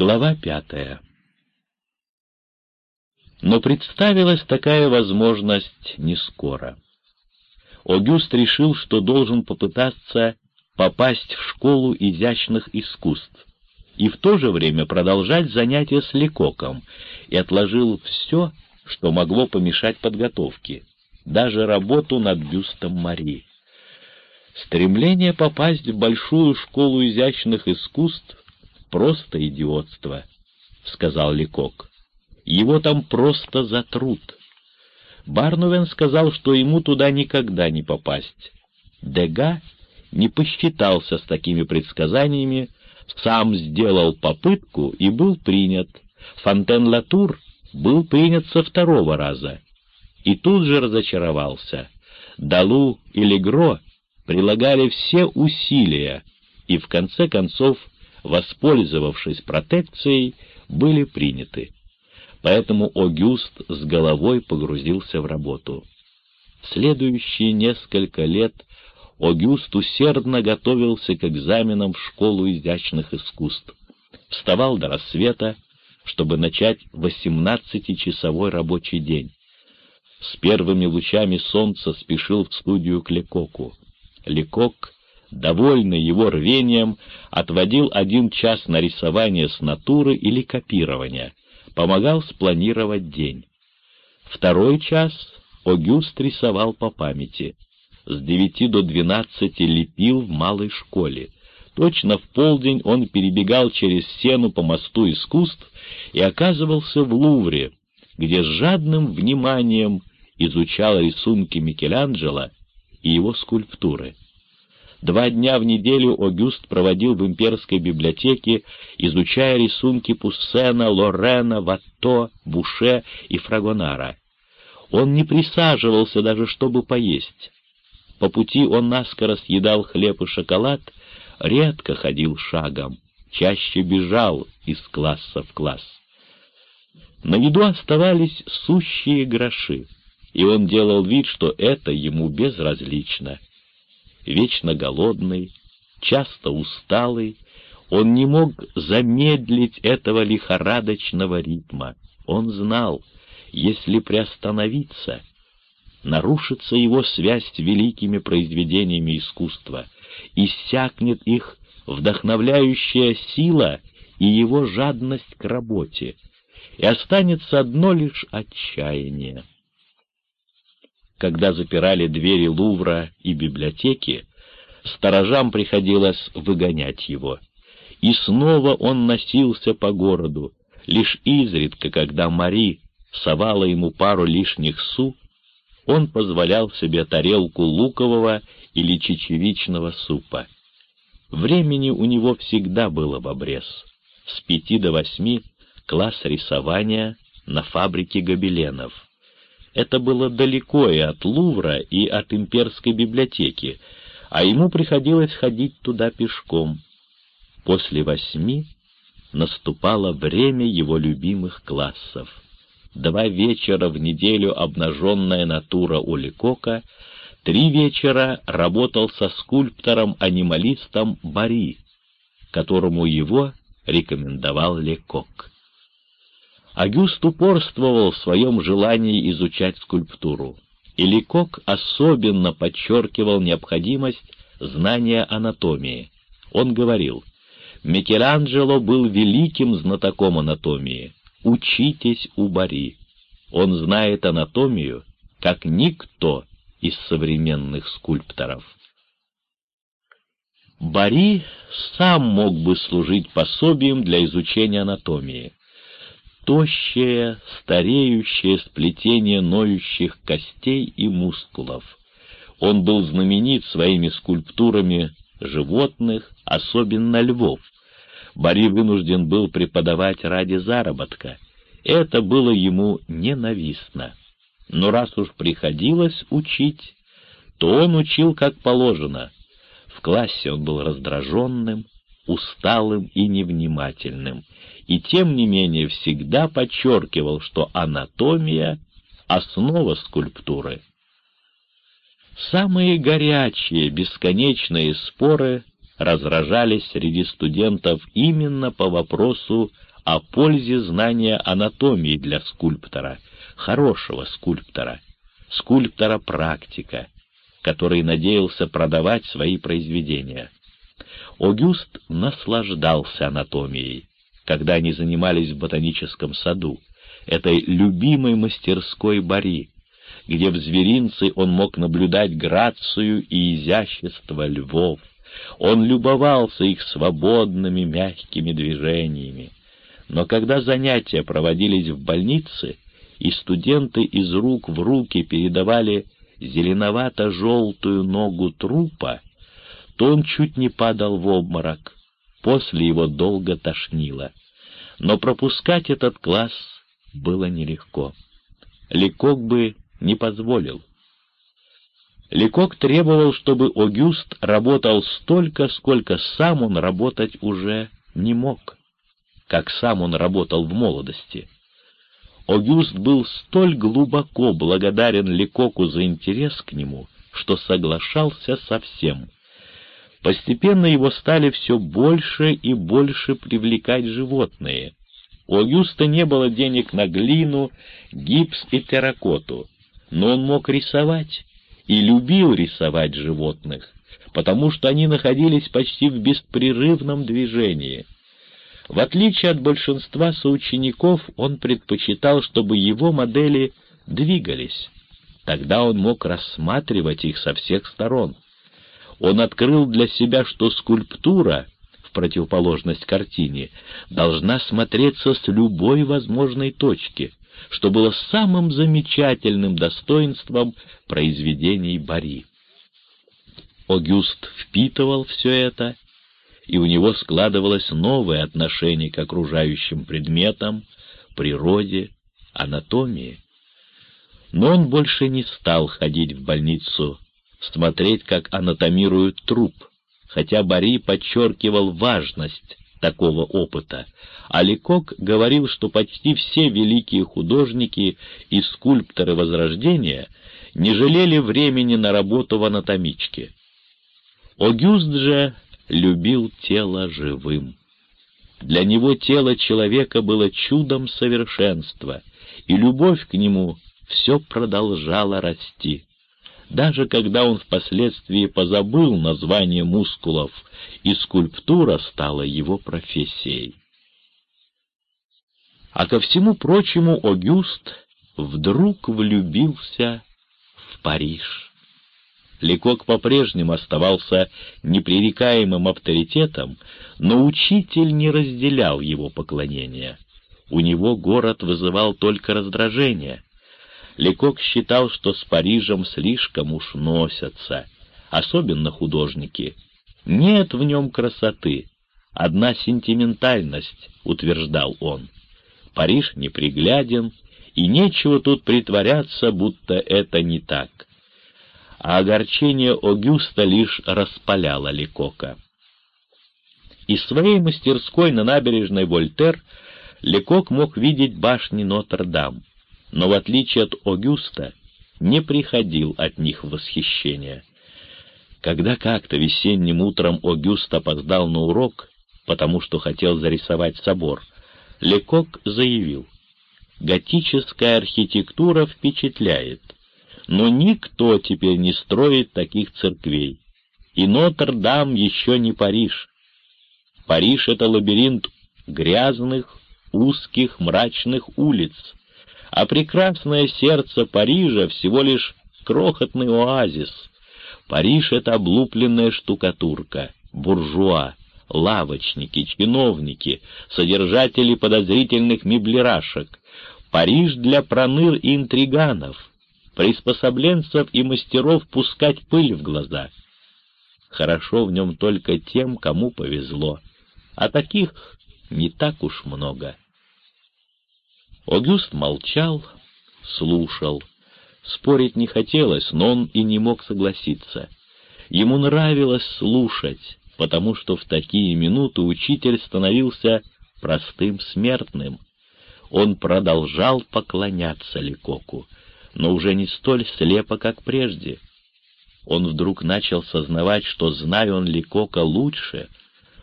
Глава пятая. Но представилась такая возможность не скоро. Огюст решил, что должен попытаться попасть в школу изящных искусств и в то же время продолжать занятия с Лекоком, и отложил все, что могло помешать подготовке, даже работу над бюстом Марии. Стремление попасть в большую школу изящных искусств просто идиотство, — сказал Лекок. Его там просто затрут. Барнувен сказал, что ему туда никогда не попасть. Дега не посчитался с такими предсказаниями, сам сделал попытку и был принят. Фонтен-Латур был принят со второго раза и тут же разочаровался. Далу и Легро прилагали все усилия и в конце концов воспользовавшись протекцией, были приняты. Поэтому Огюст с головой погрузился в работу. В следующие несколько лет Огюст усердно готовился к экзаменам в школу изящных искусств. Вставал до рассвета, чтобы начать восемнадцатичасовой рабочий день. С первыми лучами солнца спешил в студию к Лекоку. Лекок довольный его рвением, отводил один час на рисование с натуры или копирование, помогал спланировать день. Второй час Огюст рисовал по памяти. С девяти до двенадцати лепил в малой школе. Точно в полдень он перебегал через сену по мосту искусств и оказывался в Лувре, где с жадным вниманием изучал рисунки Микеланджело и его скульптуры. Два дня в неделю Огюст проводил в имперской библиотеке, изучая рисунки Пуссена, Лорена, Ватто, Буше и Фрагонара. Он не присаживался даже, чтобы поесть. По пути он наскоро съедал хлеб и шоколад, редко ходил шагом, чаще бежал из класса в класс. На еду оставались сущие гроши, и он делал вид, что это ему безразлично вечно голодный, часто усталый, он не мог замедлить этого лихорадочного ритма. Он знал, если приостановиться, нарушится его связь с великими произведениями искусства, иссякнет их вдохновляющая сила и его жадность к работе, и останется одно лишь отчаяние когда запирали двери Лувра и библиотеки, сторожам приходилось выгонять его. И снова он носился по городу, лишь изредка, когда Мари совала ему пару лишних су, он позволял себе тарелку лукового или чечевичного супа. Времени у него всегда было в обрез. С пяти до восьми класс рисования на фабрике гобеленов — это было далеко и от Лувра, и от имперской библиотеки, а ему приходилось ходить туда пешком. После восьми наступало время его любимых классов. Два вечера в неделю обнаженная натура у Лекока, три вечера работал со скульптором-анималистом Бари, которому его рекомендовал Лекок. Агюст упорствовал в своем желании изучать скульптуру, и Ликок особенно подчеркивал необходимость знания анатомии. Он говорил, «Микеланджело был великим знатоком анатомии. Учитесь у Бари. Он знает анатомию, как никто из современных скульпторов». Бари сам мог бы служить пособием для изучения анатомии тощее, стареющее сплетение ноющих костей и мускулов. Он был знаменит своими скульптурами животных, особенно львов. Бори вынужден был преподавать ради заработка. Это было ему ненавистно. Но раз уж приходилось учить, то он учил как положено. В классе он был раздраженным, усталым и невнимательным, и тем не менее всегда подчеркивал, что анатомия — основа скульптуры. Самые горячие, бесконечные споры разражались среди студентов именно по вопросу о пользе знания анатомии для скульптора, хорошего скульптора, скульптора-практика, который надеялся продавать свои произведения. Огюст наслаждался анатомией, когда они занимались в ботаническом саду, этой любимой мастерской Бари, где в зверинце он мог наблюдать грацию и изящество львов. Он любовался их свободными мягкими движениями. Но когда занятия проводились в больнице, и студенты из рук в руки передавали зеленовато-желтую ногу трупа, то он чуть не падал в обморок. После его долго тошнило. Но пропускать этот класс было нелегко. Лекок бы не позволил. Лекок требовал, чтобы Огюст работал столько, сколько сам он работать уже не мог, как сам он работал в молодости. Огюст был столь глубоко благодарен Лекоку за интерес к нему, что соглашался со всем. Постепенно его стали все больше и больше привлекать животные. У Огюста не было денег на глину, гипс и терракоту, но он мог рисовать и любил рисовать животных, потому что они находились почти в беспрерывном движении. В отличие от большинства соучеников, он предпочитал, чтобы его модели двигались. Тогда он мог рассматривать их со всех сторон. Он открыл для себя, что скульптура, в противоположность картине, должна смотреться с любой возможной точки, что было самым замечательным достоинством произведений Бари. Огюст впитывал все это, и у него складывалось новое отношение к окружающим предметам, природе, анатомии. Но он больше не стал ходить в больницу, смотреть, как анатомируют труп, хотя Бари подчеркивал важность такого опыта, а Лекок говорил, что почти все великие художники и скульпторы Возрождения не жалели времени на работу в анатомичке. Огюст же любил тело живым. Для него тело человека было чудом совершенства, и любовь к нему все продолжала расти даже когда он впоследствии позабыл название мускулов, и скульптура стала его профессией. А ко всему прочему Огюст вдруг влюбился в Париж. Лекок по-прежнему оставался непререкаемым авторитетом, но учитель не разделял его поклонения. У него город вызывал только раздражение — Лекок считал, что с Парижем слишком уж носятся, особенно художники. Нет в нем красоты, одна сентиментальность, утверждал он. Париж непригляден, и нечего тут притворяться, будто это не так. А огорчение Огюста лишь распаляло Лекока. Из своей мастерской на набережной Вольтер Лекок мог видеть башни Нотр-Дам но в отличие от Огюста не приходил от них в восхищение. Когда как-то весенним утром Огюст опоздал на урок, потому что хотел зарисовать собор, Лекок заявил, «Готическая архитектура впечатляет, но никто теперь не строит таких церквей, и Нотр-Дам еще не Париж. Париж — это лабиринт грязных, узких, мрачных улиц, а прекрасное сердце Парижа всего лишь крохотный оазис. Париж — это облупленная штукатурка, буржуа, лавочники, чиновники, содержатели подозрительных меблерашек. Париж для проныр и интриганов, приспособленцев и мастеров пускать пыль в глаза. Хорошо в нем только тем, кому повезло, а таких не так уж много. Огюст молчал, слушал. Спорить не хотелось, но он и не мог согласиться. Ему нравилось слушать, потому что в такие минуты учитель становился простым смертным. Он продолжал поклоняться Ликоку, но уже не столь слепо, как прежде. он вдруг начал сознавать, что, зная он Ликока лучше,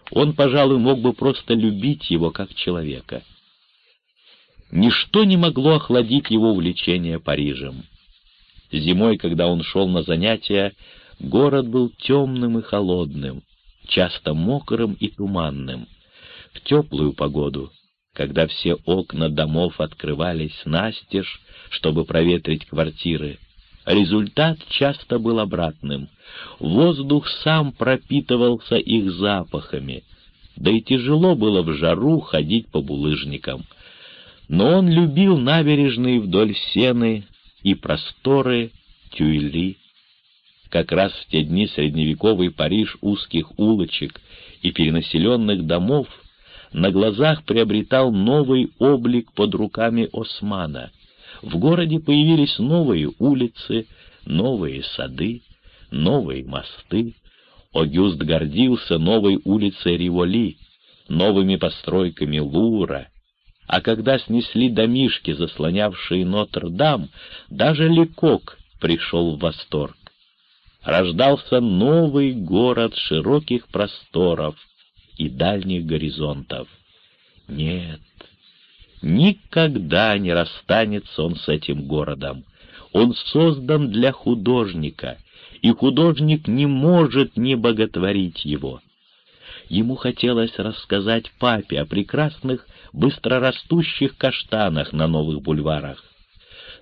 он, пожалуй, мог бы просто любить его как человека. Ничто не могло охладить его увлечение Парижем. Зимой, когда он шел на занятия, город был темным и холодным, часто мокрым и туманным. В теплую погоду, когда все окна домов открывались настежь, чтобы проветрить квартиры, результат часто был обратным. Воздух сам пропитывался их запахами, да и тяжело было в жару ходить по булыжникам. Но он любил набережные вдоль сены и просторы Тюильри. Как раз в те дни средневековый Париж узких улочек и перенаселенных домов на глазах приобретал новый облик под руками Османа. В городе появились новые улицы, новые сады, новые мосты. Огюст гордился новой улицей Риволи, новыми постройками Лура, а когда снесли домишки, заслонявшие Нотр-Дам, даже Лекок пришел в восторг. Рождался новый город широких просторов и дальних горизонтов. Нет, никогда не расстанется он с этим городом. Он создан для художника, и художник не может не боготворить его. Ему хотелось рассказать папе о прекрасных быстрорастущих каштанах на новых бульварах.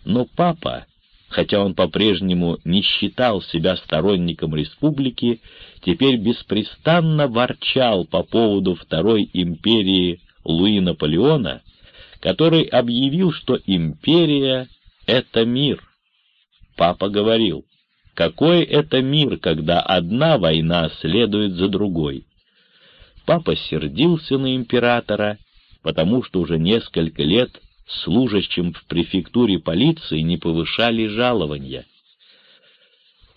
Но папа, хотя он по-прежнему не считал себя сторонником республики, теперь беспрестанно ворчал по поводу Второй империи Луи Наполеона, который объявил, что империя — это мир. Папа говорил, какой это мир, когда одна война следует за другой. Папа сердился на императора потому что уже несколько лет служащим в префектуре полиции не повышали жалования.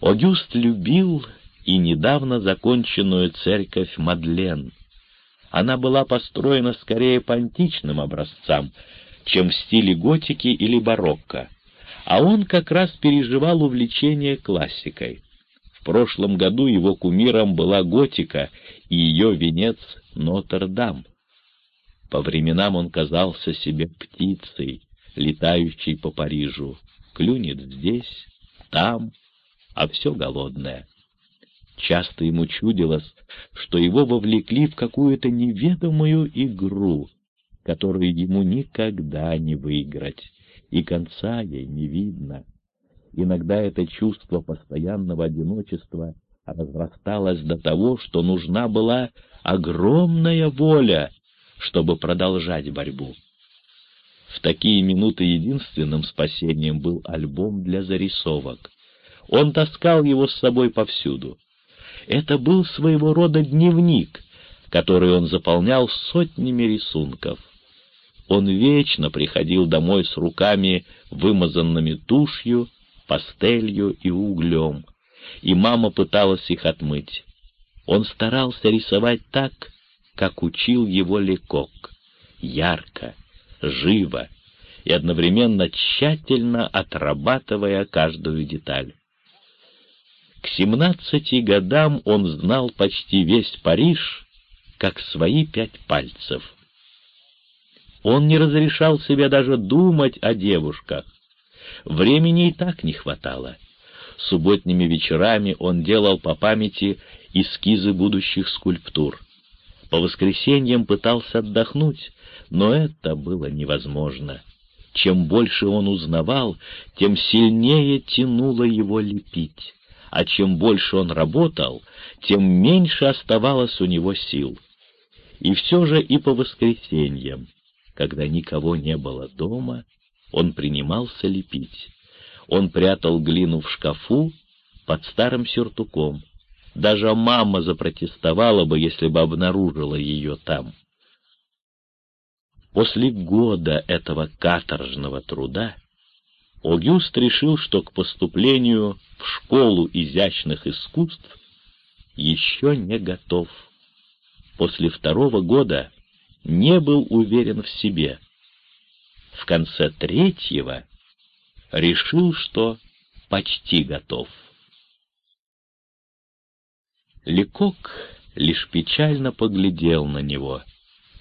Огюст любил и недавно законченную церковь Мадлен. Она была построена скорее по античным образцам, чем в стиле готики или барокко, а он как раз переживал увлечение классикой. Прошлом году его кумиром была готика и ее венец Нотр-Дам. По временам он казался себе птицей, летающей по Парижу. Клюнет здесь, там, а все голодное. Часто ему чудилось, что его вовлекли в какую-то неведомую игру, которую ему никогда не выиграть, и конца ей не видно. Иногда это чувство постоянного одиночества разрасталось до того, что нужна была огромная воля, чтобы продолжать борьбу. В такие минуты единственным спасением был альбом для зарисовок. Он таскал его с собой повсюду. Это был своего рода дневник, который он заполнял сотнями рисунков. Он вечно приходил домой с руками, вымазанными тушью, пастелью и углем, и мама пыталась их отмыть. Он старался рисовать так, как учил его Лекок, ярко, живо и одновременно тщательно отрабатывая каждую деталь. К семнадцати годам он знал почти весь Париж, как свои пять пальцев. Он не разрешал себе даже думать о девушках. Времени и так не хватало. Субботними вечерами он делал по памяти эскизы будущих скульптур. По воскресеньям пытался отдохнуть, но это было невозможно. Чем больше он узнавал, тем сильнее тянуло его лепить, а чем больше он работал, тем меньше оставалось у него сил. И все же и по воскресеньям, когда никого не было дома, он принимался лепить. Он прятал глину в шкафу под старым сюртуком, даже мама запротестовала бы, если бы обнаружила ее там. После года этого каторжного труда Огюст решил, что к поступлению в школу изящных искусств еще не готов. После второго года не был уверен в себе. В конце третьего решил, что почти готов. Лекок лишь печально поглядел на него,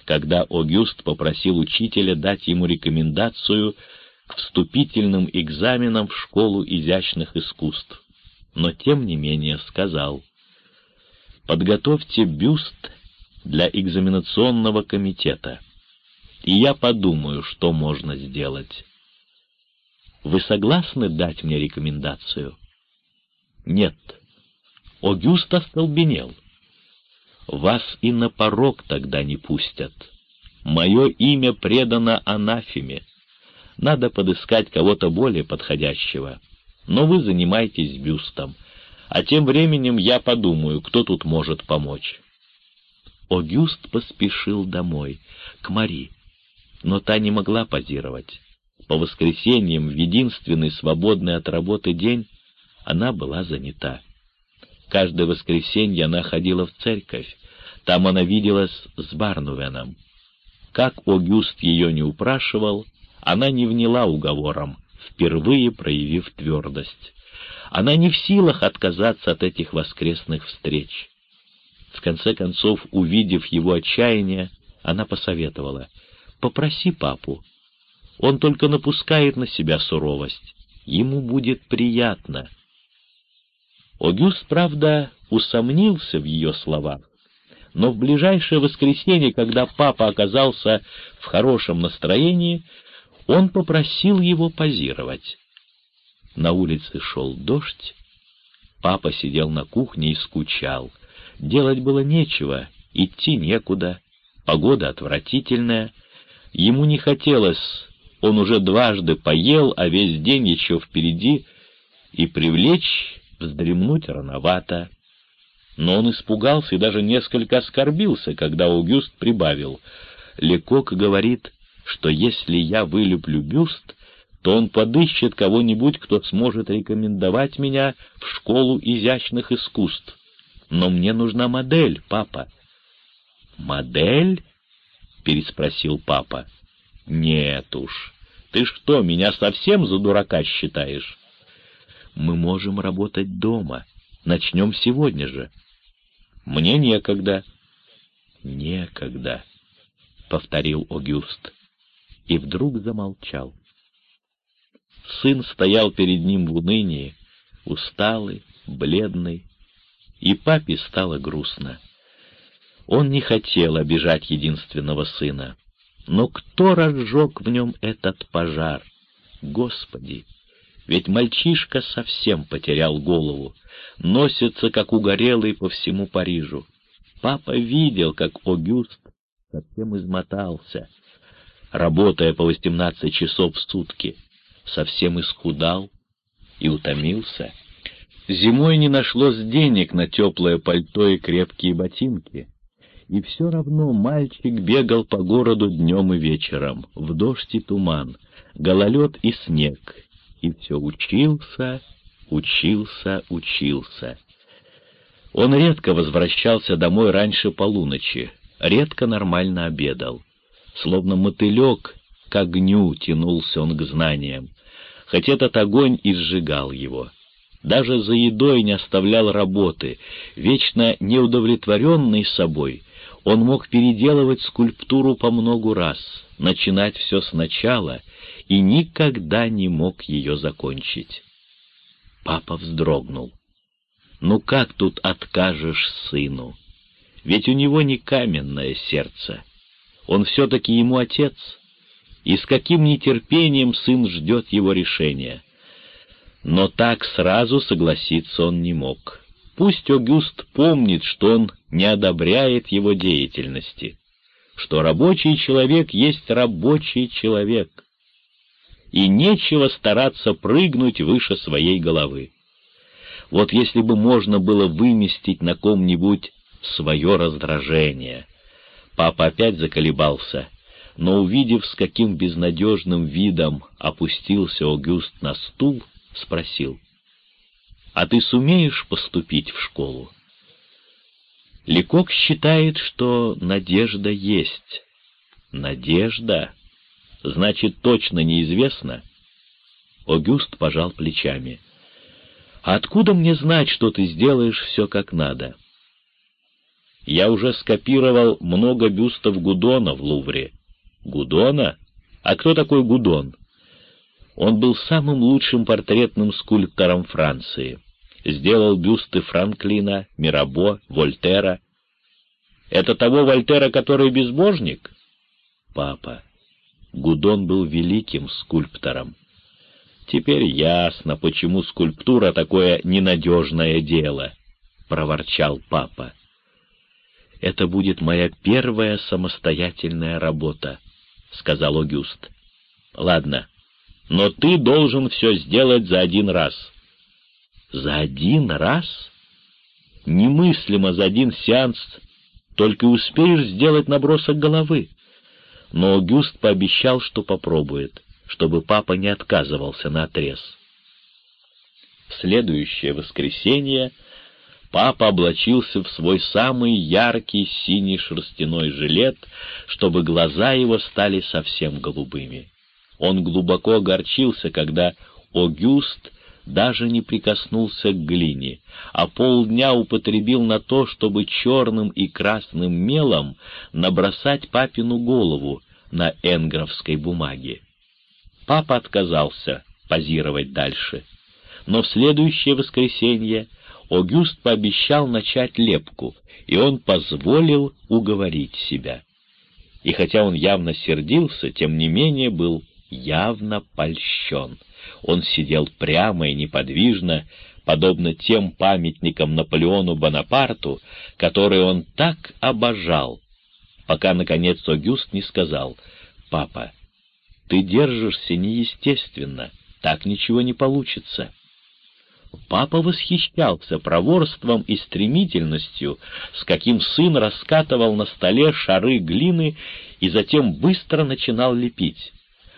когда Огюст попросил учителя дать ему рекомендацию к вступительным экзаменам в школу изящных искусств, но тем не менее сказал, «Подготовьте бюст для экзаменационного комитета, и я подумаю, что можно сделать. Вы согласны дать мне рекомендацию?» «Нет». Огюст остолбенел. «Вас и на порог тогда не пустят. Мое имя предано анафеме. Надо подыскать кого-то более подходящего. Но вы занимайтесь бюстом, а тем временем я подумаю, кто тут может помочь». Огюст поспешил домой, к Мари, но та не могла позировать. По воскресеньям, в единственный свободный от работы день, она была занята. Каждое воскресенье она ходила в церковь, там она виделась с Барнувеном. Как Огюст ее не упрашивал, она не вняла уговором, впервые проявив твердость. Она не в силах отказаться от этих воскресных встреч. В конце концов, увидев его отчаяние, она посоветовала, «Попроси папу. Он только напускает на себя суровость. Ему будет приятно». Огюст, правда, усомнился в ее словах, но в ближайшее воскресенье, когда папа оказался в хорошем настроении, он попросил его позировать. На улице шел дождь, папа сидел на кухне и скучал. Делать было нечего, идти некуда, погода отвратительная. Ему не хотелось, он уже дважды поел, а весь день еще впереди, и привлечь, вздремнуть рановато. Но он испугался и даже несколько оскорбился, когда Аугюст прибавил. Лекок говорит, что если я вылюблю бюст, то он подыщет кого-нибудь, кто сможет рекомендовать меня в школу изящных искусств. Но мне нужна модель, папа. «Модель?» — переспросил папа. «Нет уж. Ты что, меня совсем за дурака считаешь?» «Мы можем работать дома. Начнем сегодня же». «Мне некогда». «Некогда», — повторил Огюст и вдруг замолчал. Сын стоял перед ним в унынии, усталый, бледный, и папе стало грустно. Он не хотел обижать единственного сына, но кто разжег в нем этот пожар? Господи! Ведь мальчишка совсем потерял голову, носится, как угорелый по всему Парижу. Папа видел, как Огюст совсем измотался, работая по восемнадцать часов в сутки, совсем исхудал и утомился. Зимой не нашлось денег на теплое пальто и крепкие ботинки, и все равно мальчик бегал по городу днем и вечером, в дождь и туман, гололед и снег, и все учился, учился, учился. Он редко возвращался домой раньше полуночи, редко нормально обедал. Словно мотылек к огню тянулся он к знаниям, хоть этот огонь и сжигал его. Даже за едой не оставлял работы, вечно неудовлетворенный собой, он мог переделывать скульптуру по многу раз, начинать все сначала и никогда не мог ее закончить. Папа вздрогнул. «Ну как тут откажешь сыну? Ведь у него не каменное сердце» он все-таки ему отец, и с каким нетерпением сын ждет его решения. Но так сразу согласиться он не мог. Пусть Огюст помнит, что он не одобряет его деятельности, что рабочий человек есть рабочий человек, и нечего стараться прыгнуть выше своей головы. Вот если бы можно было выместить на ком-нибудь свое раздражение — Папа опять заколебался, но, увидев, с каким безнадежным видом опустился Огюст на стул, спросил, «А ты сумеешь поступить в школу?» Лекок считает, что надежда есть. Надежда? Значит, точно неизвестно? Огюст пожал плечами. «А откуда мне знать, что ты сделаешь все как надо? Я уже скопировал много бюстов Гудона в Лувре. Гудона? А кто такой Гудон? Он был самым лучшим портретным скульптором Франции. Сделал бюсты Франклина, Мирабо, Вольтера. Это того Вольтера, который безбожник? Папа, Гудон был великим скульптором. Теперь ясно, почему скульптура такое ненадежное дело, — проворчал папа. Это будет моя первая самостоятельная работа, — сказал Огюст. Ладно, но ты должен все сделать за один раз. За один раз? Немыслимо за один сеанс, только успеешь сделать набросок головы. Но Огюст пообещал, что попробует, чтобы папа не отказывался на отрез. В следующее воскресенье папа облачился в свой самый яркий синий шерстяной жилет, чтобы глаза его стали совсем голубыми. Он глубоко огорчился, когда Огюст даже не прикоснулся к глине, а полдня употребил на то, чтобы черным и красным мелом набросать папину голову на энгровской бумаге. Папа отказался позировать дальше, но в следующее воскресенье Огюст пообещал начать лепку, и он позволил уговорить себя. И хотя он явно сердился, тем не менее был явно польщен. Он сидел прямо и неподвижно, подобно тем памятникам Наполеону Бонапарту, которые он так обожал, пока, наконец, Огюст не сказал, «Папа, ты держишься неестественно, так ничего не получится». Папа восхищался проворством и стремительностью, с каким сын раскатывал на столе шары глины и затем быстро начинал лепить.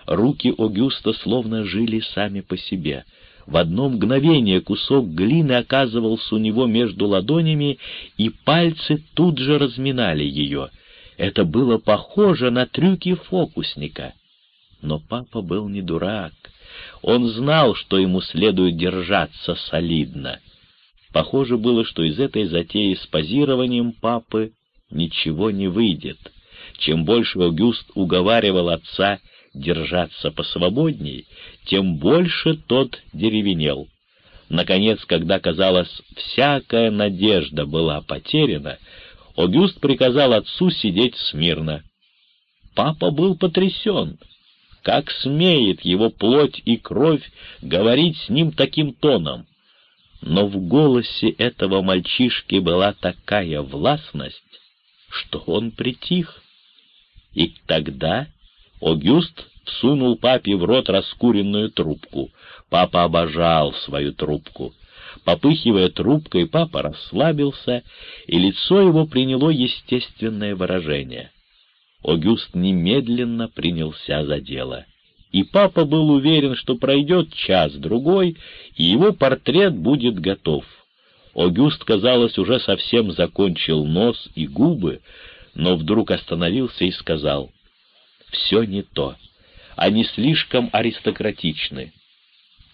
Руки Огюста словно жили сами по себе. В одно мгновение кусок глины оказывался у него между ладонями, и пальцы тут же разминали ее. Это было похоже на трюки фокусника. Но папа был не дурак. Он знал, что ему следует держаться солидно. Похоже было, что из этой затеи с позированием папы ничего не выйдет. Чем больше Огюст уговаривал отца держаться посвободней, тем больше тот деревенел. Наконец, когда, казалось, всякая надежда была потеряна, Огюст приказал отцу сидеть смирно. Папа был потрясен. Как смеет его плоть и кровь говорить с ним таким тоном? Но в голосе этого мальчишки была такая властность, что он притих. И тогда Огюст всунул папе в рот раскуренную трубку. Папа обожал свою трубку. Попыхивая трубкой, папа расслабился, и лицо его приняло естественное выражение. Огюст немедленно принялся за дело. И папа был уверен, что пройдет час-другой, и его портрет будет готов. Огюст, казалось, уже совсем закончил нос и губы, но вдруг остановился и сказал, «Все не то. Они слишком аристократичны».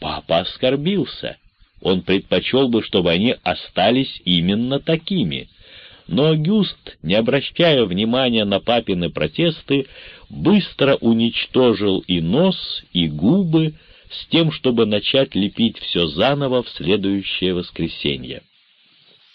Папа оскорбился. Он предпочел бы, чтобы они остались именно такими — но Гюст, не обращая внимания на папины протесты, быстро уничтожил и нос, и губы, с тем, чтобы начать лепить все заново в следующее воскресенье.